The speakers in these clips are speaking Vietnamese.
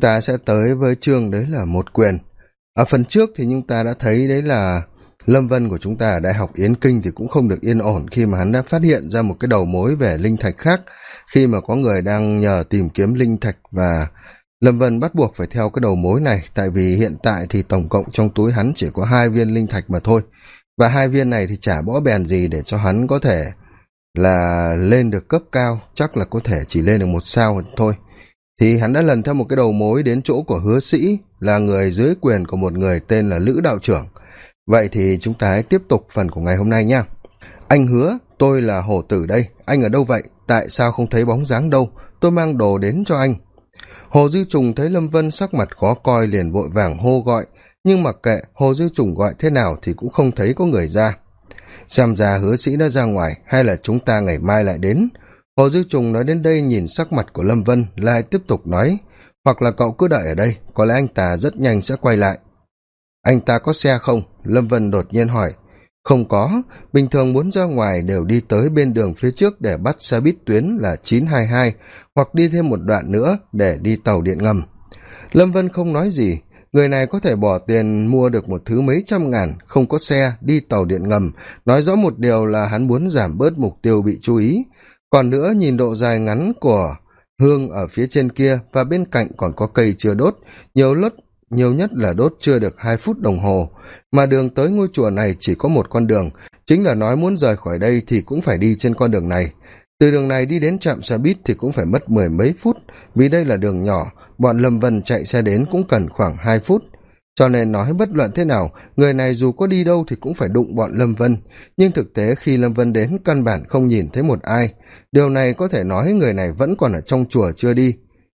chúng ta sẽ tới với chương đấy là một quyền. Ở phần trước thì chúng ta đã thấy đấy là lâm vân của chúng ta ở đại học yến kinh thì cũng không được yên ổn khi mà hắn đã phát hiện ra một cái đầu mối về linh thạch khác. Khi mà có người đang nhờ tìm kiếm linh thạch và lâm vân bắt buộc phải theo cái đầu mối này, tại vì hiện tại thì tổng cộng trong túi hắn chỉ có hai viên linh thạch mà thôi. Và hai viên này thì chả bỏ bèn gì để cho hắn có thể là lên được cấp cao, chắc là có thể chỉ lên được một sao thôi thì hắn đã lần theo một cái đầu mối đến chỗ của hứa sĩ, là người dưới quyền của một người tên là lữ đạo trưởng. Vậy thì chúng ta hãy tiếp tục phần của ngày hôm nay nha. Anh hứa, tôi là hổ tử đây. Anh ở đâu vậy? Tại sao không thấy bóng dáng đâu? Tôi mang đồ đến cho anh. Hồ dư trùng thấy lâm vân sắc mặt khó coi liền vội vàng hô gọi. Nhưng mặc kệ, hồ dư trùng gọi thế nào thì cũng không thấy có người ra. Xem ra hứa sĩ đã ra ngoài, hay là chúng ta ngày mai lại đến? Hồ dư trùng nói đến đây nhìn sắc mặt của lâm vân lại tiếp tục nói, hoặc là cậu cứ đợi ở đây, có lẽ anh ta rất nhanh sẽ quay lại. Anh ta có xe không? Lâm vân đột nhiên hỏi. Không có, bình thường muốn ra ngoài đều đi tới bên đường phía trước để bắt xe buýt tuyến là chín hai hai hoặc đi thêm một đoạn nữa để đi tàu điện ngầm. Lâm vân không nói gì, người này có thể bỏ tiền mua được một thứ mấy trăm ngàn, không có xe, đi tàu điện ngầm, nói rõ một điều là hắn muốn giảm bớt mục tiêu bị chú ý còn nữa, nhìn độ dài ngắn của hương ở phía trên kia và bên cạnh còn có cây chưa đốt, nhiều lớp nhiều nhất là đốt chưa được hai phút đồng hồ. Mà đường tới ngôi chùa này chỉ có một con đường, chính là nói muốn rời khỏi đây thì cũng phải đi trên con đường này. Từ đường này đi đến trạm xe buýt thì cũng phải mất mười mấy phút, vì đây là đường nhỏ, bọn lâm vân chạy xe đến cũng cần khoảng hai phút cho nên nói bất luận thế nào, người này dù có đi đâu thì cũng phải đụng bọn lâm vân. Nhưng thực tế khi lâm vân đến, căn bản không nhìn thấy một ai. Điều này có thể nói người này vẫn còn ở trong chùa chưa đi.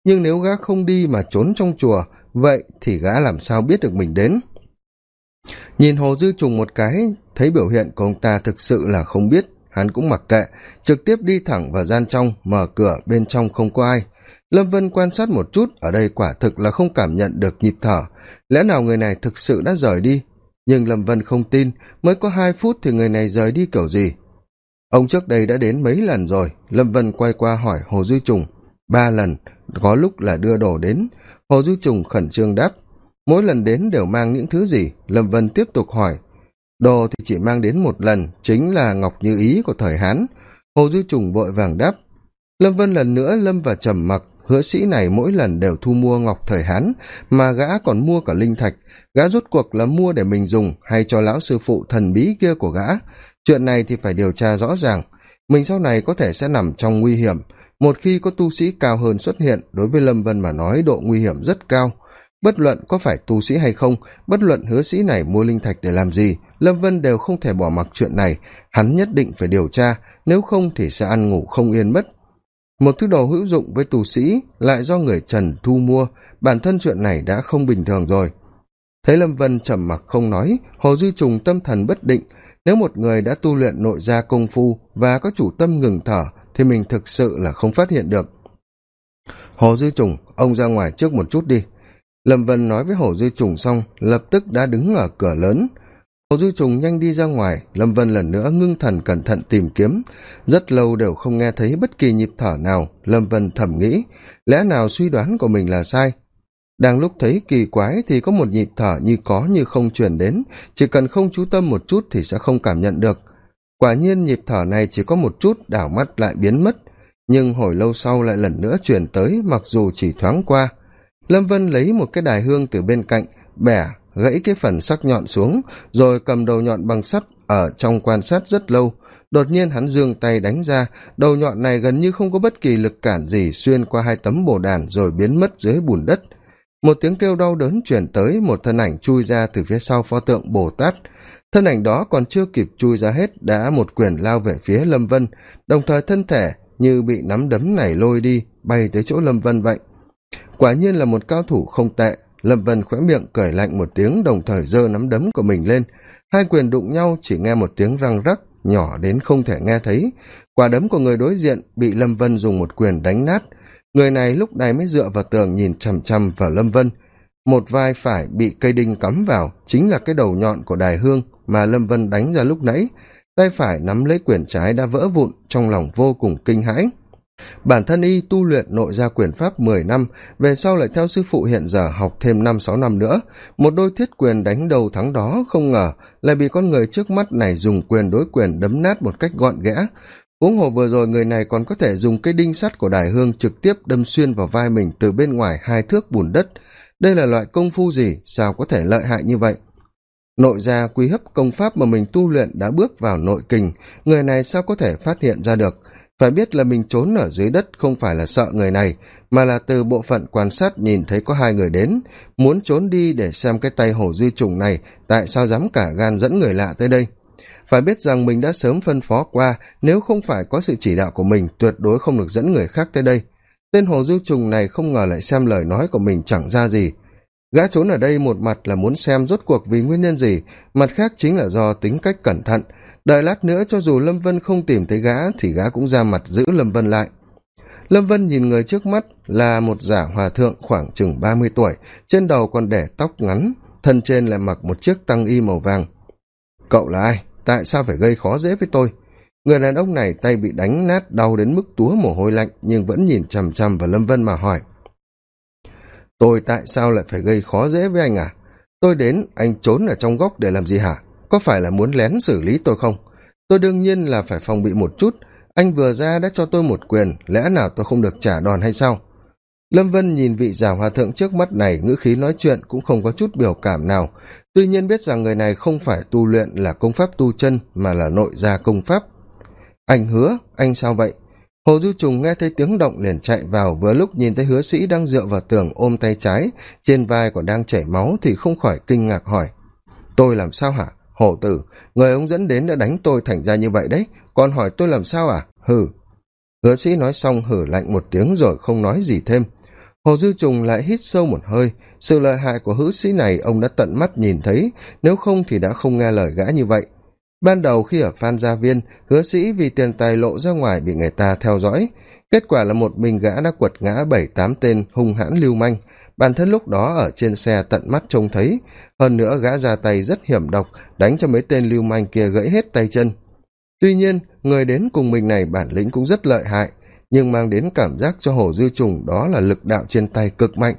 Nhưng nếu gã không đi mà trốn trong chùa, vậy thì gã làm sao biết được mình đến? Nhìn hồ dư trùng một cái, thấy biểu hiện của ông ta thực sự là không biết. Hắn cũng mặc kệ, trực tiếp đi thẳng vào gian trong, mở cửa, bên trong không có ai lâm vân quan sát một chút, ở đây quả thực là không cảm nhận được nhịp thở. Lẽ nào người này thực sự đã rời đi? Nhưng lâm vân không tin, mới có hai phút thì người này rời đi kiểu gì? Ông trước đây đã đến mấy lần rồi? Lâm vân quay qua hỏi hồ duy trùng. Ba lần, có lúc là đưa đồ đến. Hồ duy trùng khẩn trương đáp. Mỗi lần đến đều mang những thứ gì? Lâm vân tiếp tục hỏi. Đồ thì chỉ mang đến một lần, chính là ngọc như ý của thời hán. Hồ duy trùng vội vàng đáp. Lâm vân lần nữa lâm và trầm mặc hứa sĩ này mỗi lần đều thu mua ngọc thời hán, mà gã còn mua cả linh thạch. Gã rốt cuộc là mua để mình dùng hay cho lão sư phụ thần bí kia của gã? Chuyện này thì phải điều tra rõ ràng. Mình sau này có thể sẽ nằm trong nguy hiểm. Một khi có tu sĩ cao hơn xuất hiện, đối với lâm vân mà nói độ nguy hiểm rất cao. Bất luận có phải tu sĩ hay không, bất luận hứa sĩ này mua linh thạch để làm gì, lâm vân đều không thể bỏ mặc chuyện này. Hắn nhất định phải điều tra, nếu không thì sẽ ăn ngủ không yên mất một thứ đồ hữu dụng với tù sĩ lại do người trần thu mua. Bản thân chuyện này đã không bình thường rồi. Thấy lâm vân trầm mặc không nói, hồ duy trùng tâm thần bất định. Nếu một người đã tu luyện nội gia công phu và có chủ tâm ngừng thở, thì mình thực sự là không phát hiện được. Hồ duy trùng, ông ra ngoài trước một chút đi. Lâm vân nói với hồ duy trùng xong, lập tức đã đứng ở cửa lớn hồ duy trùng nhanh đi ra ngoài, lâm vân lần nữa ngưng thần cẩn thận tìm kiếm. Rất lâu đều không nghe thấy bất kỳ nhịp thở nào, lâm vân thầm nghĩ. Lẽ nào suy đoán của mình là sai? Đang lúc thấy kỳ quái thì có một nhịp thở như có như không truyền đến. Chỉ cần không chú tâm một chút thì sẽ không cảm nhận được. Quả nhiên nhịp thở này chỉ có một chút, đảo mắt lại biến mất. Nhưng hồi lâu sau lại lần nữa truyền tới, mặc dù chỉ thoáng qua. Lâm vân lấy một cái đài hương từ bên cạnh, bẻ gãy cái phần sắc nhọn xuống, rồi cầm đầu nhọn bằng sắt ở trong quan sát rất lâu. Đột nhiên hắn giương tay đánh ra, đầu nhọn này gần như không có bất kỳ lực cản gì xuyên qua hai tấm bồ đàn rồi biến mất dưới bùn đất. Một tiếng kêu đau đớn chuyển tới, một thân ảnh chui ra từ phía sau pho tượng bồ tát. Thân ảnh đó còn chưa kịp chui ra hết, đã một quyền lao về phía lâm vân, đồng thời thân thể như bị nắm đấm này lôi đi, bay tới chỗ lâm vân vậy. Quả nhiên là một cao thủ không tệ lâm vân khóe miệng cởi lạnh một tiếng, đồng thời giơ nắm đấm của mình lên. Hai quyền đụng nhau, chỉ nghe một tiếng răng rắc, nhỏ đến không thể nghe thấy. Quả đấm của người đối diện bị lâm vân dùng một quyền đánh nát. Người này lúc này mới dựa vào tường nhìn chằm chằm vào lâm vân. Một vai phải bị cây đinh cắm vào, chính là cái đầu nhọn của đài hương mà lâm vân đánh ra lúc nãy. Tay phải nắm lấy quyển trái đã vỡ vụn, trong lòng vô cùng kinh hãi bản thân y tu luyện nội gia quyền pháp mười năm, về sau lại theo sư phụ hiện giờ học thêm năm, sáu năm nữa. Một đôi thiết quyền đánh đầu thắng đó không ngờ, lại bị con người trước mắt này dùng quyền đối quyền đấm nát một cách gọn ghẽ. Huống hồ vừa rồi người này còn có thể dùng cây đinh sắt của đài hương trực tiếp đâm xuyên vào vai mình từ bên ngoài hai thước bùn đất. Đây là loại công phu gì? Sao có thể lợi hại như vậy? Nội gia quy hấp công pháp mà mình tu luyện đã bước vào nội kình, người này sao có thể phát hiện ra được? Phải biết là mình trốn ở dưới đất không phải là sợ người này, mà là từ bộ phận quan sát nhìn thấy có hai người đến, muốn trốn đi để xem cái tay hổ dư trùng này tại sao dám cả gan dẫn người lạ tới đây. Phải biết rằng mình đã sớm phân phó qua, nếu không phải có sự chỉ đạo của mình, tuyệt đối không được dẫn người khác tới đây. Tên hồ dư trùng này không ngờ lại xem lời nói của mình chẳng ra gì. Gã trốn ở đây một mặt là muốn xem rốt cuộc vì nguyên nhân gì, mặt khác chính là do tính cách cẩn thận đợi lát nữa cho dù lâm vân không tìm thấy gã thì gã cũng ra mặt giữ lâm vân lại. Lâm vân nhìn người trước mắt là một giả hòa thượng khoảng chừng ba mươi tuổi, trên đầu còn để tóc ngắn, thân trên lại mặc một chiếc tăng y màu vàng. Cậu là ai? Tại sao phải gây khó dễ với tôi? Người đàn ông này tay bị đánh nát đau đến mức túa mồ hôi lạnh, nhưng vẫn nhìn chằm chằm vào lâm vân mà hỏi. Tôi tại sao lại phải gây khó dễ với anh à? Tôi đến, anh trốn ở trong góc để làm gì hả? Có phải là muốn lén xử lý tôi không? Tôi đương nhiên là phải phòng bị một chút. Anh vừa ra đã cho tôi một quyền, lẽ nào tôi không được trả đòn hay sao? Lâm vân nhìn vị già hòa thượng trước mắt này, ngữ khí nói chuyện cũng không có chút biểu cảm nào. Tuy nhiên biết rằng người này không phải tu luyện là công pháp tu chân, mà là nội gia công pháp. Anh hứa, anh sao vậy? Hồ du trùng nghe thấy tiếng động liền chạy vào, vừa lúc nhìn thấy hứa sĩ đang dựa vào tường ôm tay trái, trên vai còn đang chảy máu thì không khỏi kinh ngạc hỏi, tôi làm sao hả? Hổ tử, người ông dẫn đến đã đánh tôi thành ra như vậy đấy. Còn hỏi tôi làm sao à? Hừ hứa sĩ nói xong hử lạnh một tiếng rồi không nói gì thêm. Hồ dư trùng lại hít sâu một hơi. Sự lợi hại của hữu sĩ này ông đã tận mắt nhìn thấy. Nếu không thì đã không nghe lời gã như vậy. Ban đầu khi ở phan gia viên, hứa sĩ vì tiền tài lộ ra ngoài bị người ta theo dõi. Kết quả là một mình gã đã quật ngã bảy tám tên hung hãn lưu manh bản thân lúc đó ở trên xe tận mắt trông thấy. Hơn nữa gã ra tay rất hiểm độc, đánh cho mấy tên lưu manh kia gãy hết tay chân. Tuy nhiên, người đến cùng mình này bản lĩnh cũng rất lợi hại, nhưng mang đến cảm giác cho hồ dư trùng đó là lực đạo trên tay cực mạnh.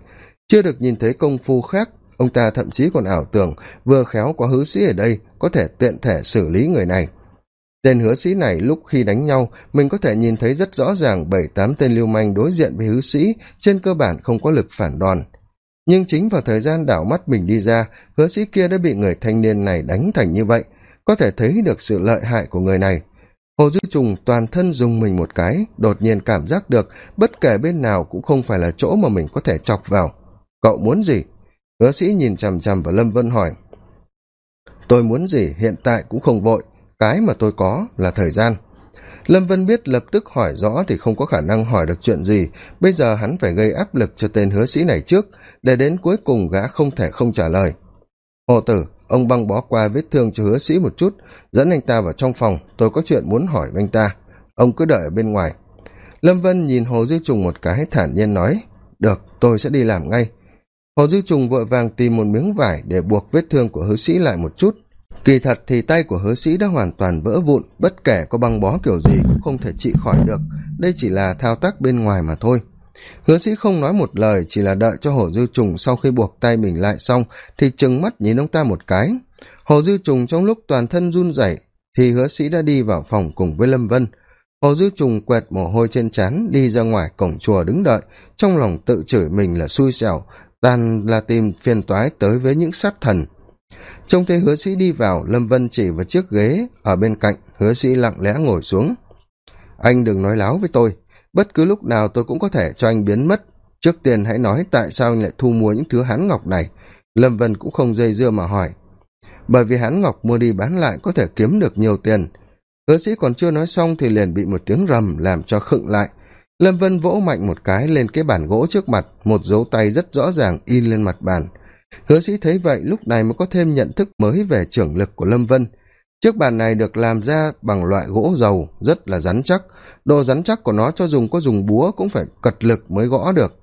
Chưa được nhìn thấy công phu khác, ông ta thậm chí còn ảo tưởng vừa khéo có hứa sĩ ở đây có thể tiện thể xử lý người này. Tên hứa sĩ này lúc khi đánh nhau, mình có thể nhìn thấy rất rõ ràng bảy tám tên lưu manh đối diện với hứa sĩ, trên cơ bản không có lực phản đòn nhưng chính vào thời gian đảo mắt mình đi ra, hứa sĩ kia đã bị người thanh niên này đánh thành như vậy. Có thể thấy được sự lợi hại của người này. Hồ dư trùng toàn thân dùng mình một cái, đột nhiên cảm giác được bất kể bên nào cũng không phải là chỗ mà mình có thể chọc vào. Cậu muốn gì? Hứa sĩ nhìn chằm chằm vào lâm vân hỏi. Tôi muốn gì hiện tại cũng không vội, cái mà tôi có là thời gian lâm vân biết lập tức hỏi rõ thì không có khả năng hỏi được chuyện gì. Bây giờ hắn phải gây áp lực cho tên hứa sĩ này trước, để đến cuối cùng gã không thể không trả lời. Hồ tử, ông băng bó qua vết thương cho hứa sĩ một chút, dẫn anh ta vào trong phòng, tôi có chuyện muốn hỏi anh ta. Ông cứ đợi ở bên ngoài. Lâm vân nhìn hồ dư trùng một cái thản nhiên nói, được, tôi sẽ đi làm ngay. Hồ dư trùng vội vàng tìm một miếng vải để buộc vết thương của hứa sĩ lại một chút kỳ thật thì tay của hứa sĩ đã hoàn toàn vỡ vụn, bất kể có băng bó kiểu gì cũng không thể trị khỏi được. Đây chỉ là thao tác bên ngoài mà thôi. Hứa sĩ không nói một lời, chỉ là đợi cho hồ dư trùng sau khi buộc tay mình lại xong thì trừng mắt nhìn ông ta một cái. Hồ dư trùng trong lúc toàn thân run rẩy thì hứa sĩ đã đi vào phòng cùng với lâm vân. Hồ dư trùng quẹt mồ hôi trên trán, đi ra ngoài cổng chùa đứng đợi. Trong lòng tự chửi mình là xui xẻo tàn là tìm phiền toái tới với những sát thần trông thấy hứa sĩ đi vào, lâm vân chỉ vào chiếc ghế ở bên cạnh, hứa sĩ lặng lẽ ngồi xuống. Anh đừng nói láo với tôi, bất cứ lúc nào tôi cũng có thể cho anh biến mất. Trước tiên hãy nói tại sao anh lại thu mua những thứ hán ngọc này. Lâm vân cũng không dây dưa mà hỏi. Bởi vì hán ngọc mua đi bán lại có thể kiếm được nhiều tiền. Hứa sĩ còn chưa nói xong thì liền bị một tiếng rầm làm cho khựng lại. Lâm vân vỗ mạnh một cái lên cái bàn gỗ trước mặt, một dấu tay rất rõ ràng in lên mặt bàn hứa sĩ thấy vậy, lúc này mới có thêm nhận thức mới về trưởng lực của lâm vân. Chiếc bàn này được làm ra bằng loại gỗ dầu, rất là rắn chắc. Độ rắn chắc của nó cho dùng có dùng búa cũng phải cật lực mới gõ được.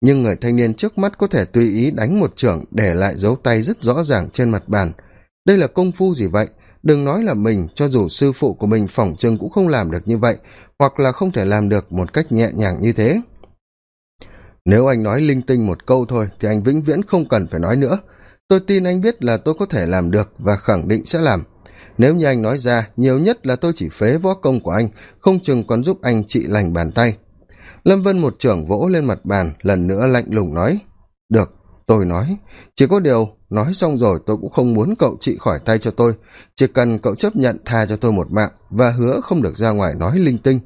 Nhưng người thanh niên trước mắt có thể tùy ý đánh một trưởng để lại dấu tay rất rõ ràng trên mặt bàn. Đây là công phu gì vậy? Đừng nói là mình, cho dù sư phụ của mình phỏng chừng cũng không làm được như vậy, hoặc là không thể làm được một cách nhẹ nhàng như thế nếu anh nói linh tinh một câu thôi, thì anh vĩnh viễn không cần phải nói nữa. Tôi tin anh biết là tôi có thể làm được và khẳng định sẽ làm. Nếu như anh nói ra, nhiều nhất là tôi chỉ phế võ công của anh, không chừng còn giúp anh trị lành bàn tay. Lâm vân một trưởng vỗ lên mặt bàn, lần nữa lạnh lùng nói, được, tôi nói. Chỉ có điều, nói xong rồi tôi cũng không muốn cậu trị khỏi tay cho tôi. Chỉ cần cậu chấp nhận tha cho tôi một mạng và hứa không được ra ngoài nói linh tinh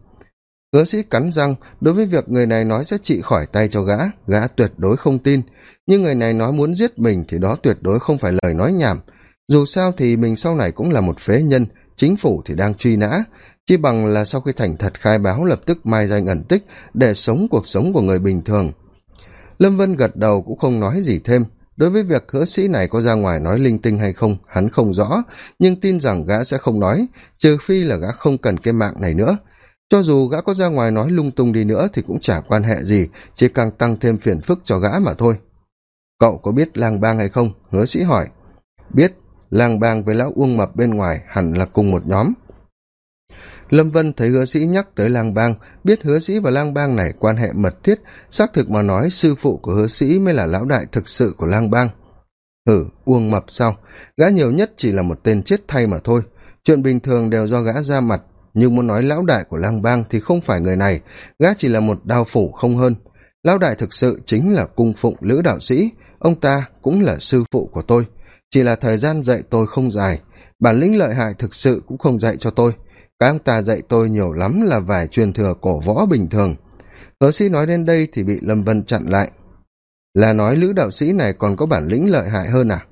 hứa sĩ cắn răng, đối với việc người này nói sẽ trị khỏi tay cho gã gã tuyệt đối không tin. Nhưng người này nói muốn giết mình thì đó tuyệt đối không phải lời nói nhảm. Dù sao thì mình sau này cũng là một phế nhân, chính phủ thì đang truy nã. Chi bằng là sau khi thành thật khai báo lập tức mai danh ẩn tích để sống cuộc sống của người bình thường. Lâm vân gật đầu cũng không nói gì thêm. Đối với việc hứa sĩ này có ra ngoài nói linh tinh hay không, hắn không rõ, nhưng tin rằng gã sẽ không nói, trừ phi là gã không cần cái mạng này nữa cho dù gã có ra ngoài nói lung tung đi nữa thì cũng chả quan hệ gì, chỉ càng tăng thêm phiền phức cho gã mà thôi. Cậu có biết lang bang hay không? Hứa sĩ hỏi. Biết, lang bang với lão uông mập bên ngoài hẳn là cùng một nhóm. Lâm vân thấy hứa sĩ nhắc tới lang bang, biết hứa sĩ và lang bang này quan hệ mật thiết, xác thực mà nói sư phụ của hứa sĩ mới là lão đại thực sự của lang bang. Hử uông mập sao? Gã nhiều nhất chỉ là một tên chết thay mà thôi. Chuyện bình thường đều do gã ra mặt nhưng muốn nói lão đại của lang bang thì không phải người này, gã chỉ là một đao phủ không hơn. Lão đại thực sự chính là cung phụng lữ đạo sĩ, ông ta cũng là sư phụ của tôi. Chỉ là thời gian dạy tôi không dài, bản lĩnh lợi hại thực sự cũng không dạy cho tôi. Cái ông ta dạy tôi nhiều lắm là vài truyền thừa cổ võ bình thường. Hứa sĩ nói đến đây thì bị lâm vân chặn lại. Là nói lữ đạo sĩ này còn có bản lĩnh lợi hại hơn à?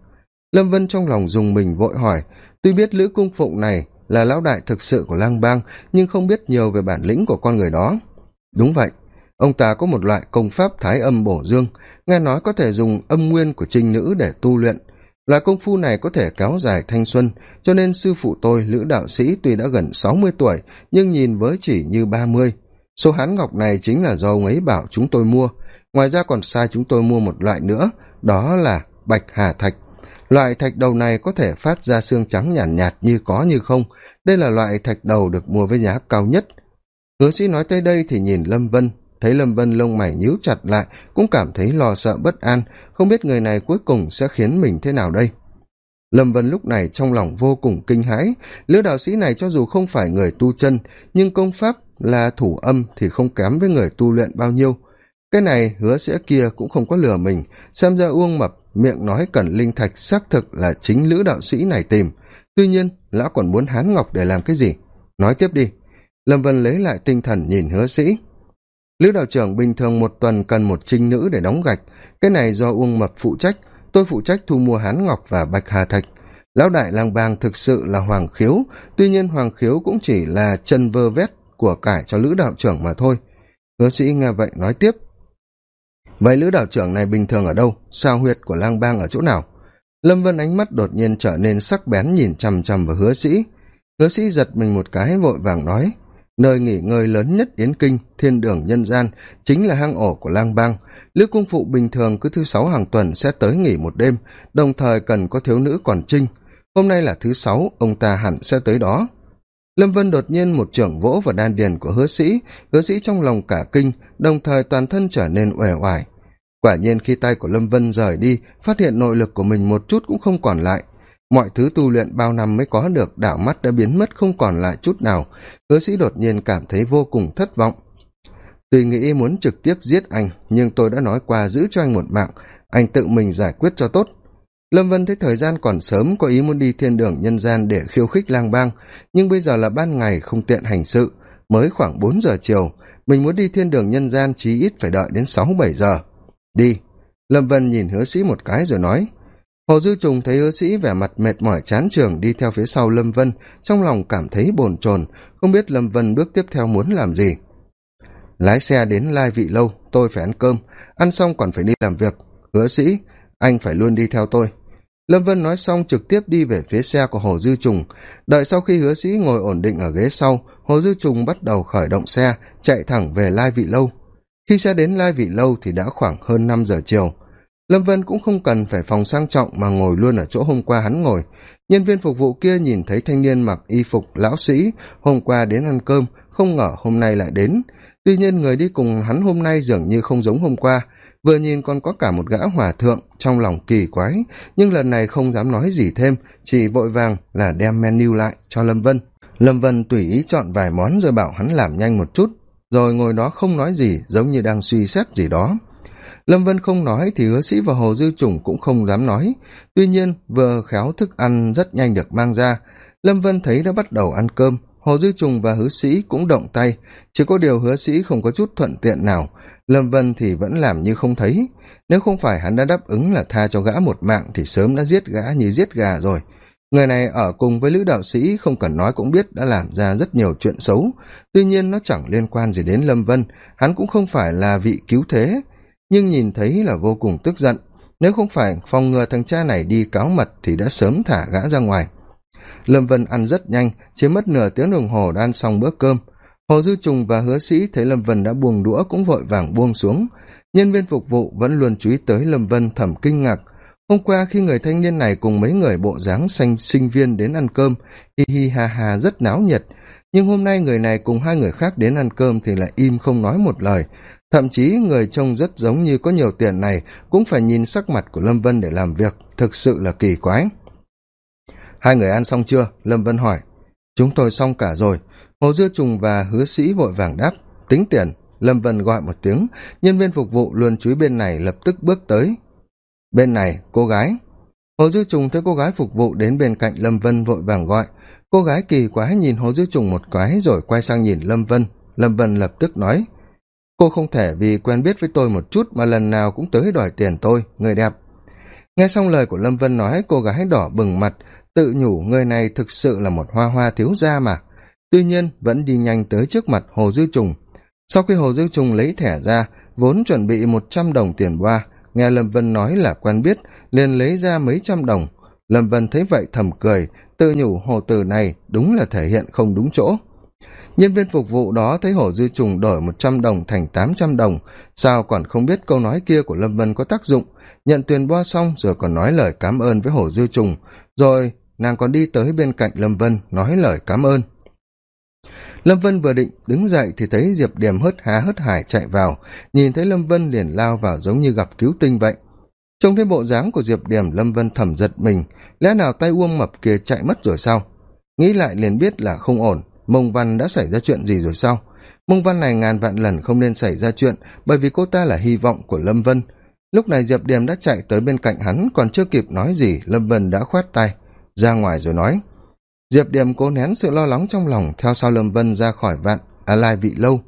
Lâm vân trong lòng dùng mình vội hỏi, tuy biết lữ cung phụng này là lão đại thực sự của lang bang, nhưng không biết nhiều về bản lĩnh của con người đó. Đúng vậy, ông ta có một loại công pháp thái âm bổ dương, nghe nói có thể dùng âm nguyên của trinh nữ để tu luyện. Loại công phu này có thể kéo dài thanh xuân, cho nên sư phụ tôi, lữ đạo sĩ, tuy đã gần sáu mươi tuổi, nhưng nhìn với chỉ như ba mươi. Số hán ngọc này chính là do ông ấy bảo chúng tôi mua. Ngoài ra còn sai chúng tôi mua một loại nữa, đó là bạch hà thạch loại thạch đầu này có thể phát ra xương trắng nhàn nhạt, nhạt như có như không. Đây là loại thạch đầu được mua với giá cao nhất. Hứa sĩ nói tới đây thì nhìn lâm vân. Thấy lâm vân lông mày nhíu chặt lại cũng cảm thấy lo sợ bất an. Không biết người này cuối cùng sẽ khiến mình thế nào đây? Lâm vân lúc này trong lòng vô cùng kinh hãi. Lứa đạo sĩ này cho dù không phải người tu chân nhưng công pháp là thủ âm thì không kém với người tu luyện bao nhiêu cái này hứa sẽ kia cũng không có lừa mình. Xem ra uông mập miệng nói cần linh thạch xác thực là chính lữ đạo sĩ này tìm. Tuy nhiên, lão còn muốn hán ngọc để làm cái gì? Nói tiếp đi. Lâm vân lấy lại tinh thần nhìn hứa sĩ. Lữ đạo trưởng bình thường một tuần cần một trinh nữ để đóng gạch. Cái này do uông mập phụ trách. Tôi phụ trách thu mua hán ngọc và bạch hà thạch. Lão đại lang bang thực sự là hoàng khiếu. Tuy nhiên hoàng khiếu cũng chỉ là chân vơ vét của cải cho lữ đạo trưởng mà thôi. Hứa sĩ nghe vậy nói tiếp vậy lữ đạo trưởng này bình thường ở đâu? Sao huyệt của lang bang ở chỗ nào? Lâm vân ánh mắt đột nhiên trở nên sắc bén nhìn chằm chằm vào hứa sĩ. Hứa sĩ giật mình một cái, vội vàng nói, nơi nghỉ ngơi lớn nhất yến kinh, thiên đường nhân gian, chính là hang ổ của lang bang. Lữ cung phụ bình thường cứ thứ sáu hàng tuần sẽ tới nghỉ một đêm, đồng thời cần có thiếu nữ còn trinh. Hôm nay là thứ sáu, ông ta hẳn sẽ tới đó lâm vân đột nhiên một trưởng vỗ vào đan điền của hứa sĩ. Hứa sĩ trong lòng cả kinh, đồng thời toàn thân trở nên uể oải. Quả nhiên khi tay của lâm vân rời đi, phát hiện nội lực của mình một chút cũng không còn lại. Mọi thứ tu luyện bao năm mới có được, đảo mắt đã biến mất không còn lại chút nào. Hứa sĩ đột nhiên cảm thấy vô cùng thất vọng. Tuy nghĩ muốn trực tiếp giết anh, nhưng tôi đã nói qua giữ cho anh một mạng. Anh tự mình giải quyết cho tốt lâm vân thấy thời gian còn sớm, có ý muốn đi thiên đường nhân gian để khiêu khích lang bang, nhưng bây giờ là ban ngày không tiện hành sự. Mới khoảng bốn giờ chiều, mình muốn đi thiên đường nhân gian chí ít phải đợi đến sáu bảy giờ. Đi. Lâm vân nhìn hứa sĩ một cái rồi nói. Hồ dư trùng thấy hứa sĩ vẻ mặt mệt mỏi chán trường đi theo phía sau lâm vân, trong lòng cảm thấy bồn chồn, không biết lâm vân bước tiếp theo muốn làm gì. Lái xe đến lai vị lâu, tôi phải ăn cơm, ăn xong còn phải đi làm việc. Hứa sĩ anh phải luôn đi theo tôi. Lâm vân nói xong trực tiếp đi về phía xe của hồ dư trùng. Đợi sau khi hứa sĩ ngồi ổn định ở ghế sau, hồ dư trùng bắt đầu khởi động xe, chạy thẳng về lai vị lâu. Khi xe đến lai vị lâu thì đã khoảng hơn năm giờ chiều. Lâm vân cũng không cần phải phòng sang trọng mà ngồi luôn ở chỗ hôm qua hắn ngồi. Nhân viên phục vụ kia nhìn thấy thanh niên mặc y phục lão sĩ, hôm qua đến ăn cơm, không ngờ hôm nay lại đến. Tuy nhiên người đi cùng hắn hôm nay dường như không giống hôm qua vừa nhìn còn có cả một gã hòa thượng trong lòng kỳ quái, nhưng lần này không dám nói gì thêm, chỉ vội vàng là đem menu lại cho lâm vân. Lâm vân tùy ý chọn vài món rồi bảo hắn làm nhanh một chút, rồi ngồi đó không nói gì, giống như đang suy xét gì đó. Lâm vân không nói thì hứa sĩ và hồ dư trùng cũng không dám nói. Tuy nhiên, vừa khéo thức ăn rất nhanh được mang ra, lâm vân thấy đã bắt đầu ăn cơm. Hồ dư trùng và hứa sĩ cũng động tay. Chỉ có điều hứa sĩ không có chút thuận tiện nào lâm vân thì vẫn làm như không thấy. Nếu không phải hắn đã đáp ứng là tha cho gã một mạng thì sớm đã giết gã như giết gà rồi. Người này ở cùng với lữ đạo sĩ không cần nói cũng biết đã làm ra rất nhiều chuyện xấu. Tuy nhiên nó chẳng liên quan gì đến lâm vân. Hắn cũng không phải là vị cứu thế. Nhưng nhìn thấy là vô cùng tức giận. Nếu không phải phòng ngừa thằng cha này đi cáo mật thì đã sớm thả gã ra ngoài. Lâm vân ăn rất nhanh, chỉ mất nửa tiếng đồng hồ đã ăn xong bữa cơm hồ dư trùng và hứa sĩ thấy lâm vân đã buông đũa cũng vội vàng buông xuống. Nhân viên phục vụ vẫn luôn chú ý tới lâm vân thầm kinh ngạc. Hôm qua khi người thanh niên này cùng mấy người bộ dáng xanh sinh viên đến ăn cơm, hi hi ha ha rất náo nhiệt. Nhưng hôm nay người này cùng hai người khác đến ăn cơm thì lại im không nói một lời. Thậm chí người trông rất giống như có nhiều tiền này, cũng phải nhìn sắc mặt của lâm vân để làm việc. Thực sự là kỳ quái. Hai người ăn xong chưa? Lâm vân hỏi. Chúng tôi xong cả rồi hồ dưa trùng và hứa sĩ vội vàng đáp, tính tiền. Lâm vân gọi một tiếng, nhân viên phục vụ luôn chú ý bên này lập tức bước tới. Bên này, cô gái. Hồ dư trùng thấy cô gái phục vụ đến bên cạnh lâm vân vội vàng gọi. Cô gái kỳ quái nhìn hồ dư trùng một cái rồi quay sang nhìn lâm vân. Lâm vân lập tức nói, cô không thể vì quen biết với tôi một chút mà lần nào cũng tới đòi tiền tôi, người đẹp. Nghe xong lời của lâm vân nói, cô gái đỏ bừng mặt, tự nhủ, người này thực sự là một hoa hoa thiếu gia mà tuy nhiên, vẫn đi nhanh tới trước mặt hồ dư trùng. Sau khi hồ dư trùng lấy thẻ ra, vốn chuẩn bị một trăm đồng tiền boa nghe lâm vân nói là quen biết, liền lấy ra mấy trăm đồng. Lâm vân thấy vậy thầm cười, tự nhủ hồ từ này đúng là thể hiện không đúng chỗ. Nhân viên phục vụ đó thấy hồ dư trùng đổi một trăm đồng thành tám trăm đồng, sao còn không biết câu nói kia của lâm vân có tác dụng? Nhận tiền boa xong rồi còn nói lời cám ơn với hồ dư trùng. Rồi, nàng còn đi tới bên cạnh lâm vân, nói lời cám ơn lâm vân vừa định đứng dậy thì thấy diệp điềm hớt há hớt hải chạy vào. Nhìn thấy lâm vân liền lao vào giống như gặp cứu tinh vậy. Trông thấy bộ dáng của diệp điềm, lâm vân thầm giật mình. Lẽ nào tay uông mập kia chạy mất rồi sao? Nghĩ lại liền biết là không ổn. Mông văn đã xảy ra chuyện gì rồi sao? Mông văn này ngàn vạn lần không nên xảy ra chuyện, bởi vì cô ta là hy vọng của lâm vân. Lúc này diệp điềm đã chạy tới bên cạnh hắn, còn chưa kịp nói gì, lâm vân đã khoát tay. Ra ngoài rồi nói diệp điềm cố nén sự lo lắng trong lòng, theo sau lâm vân ra khỏi vạn a lai vị lâu.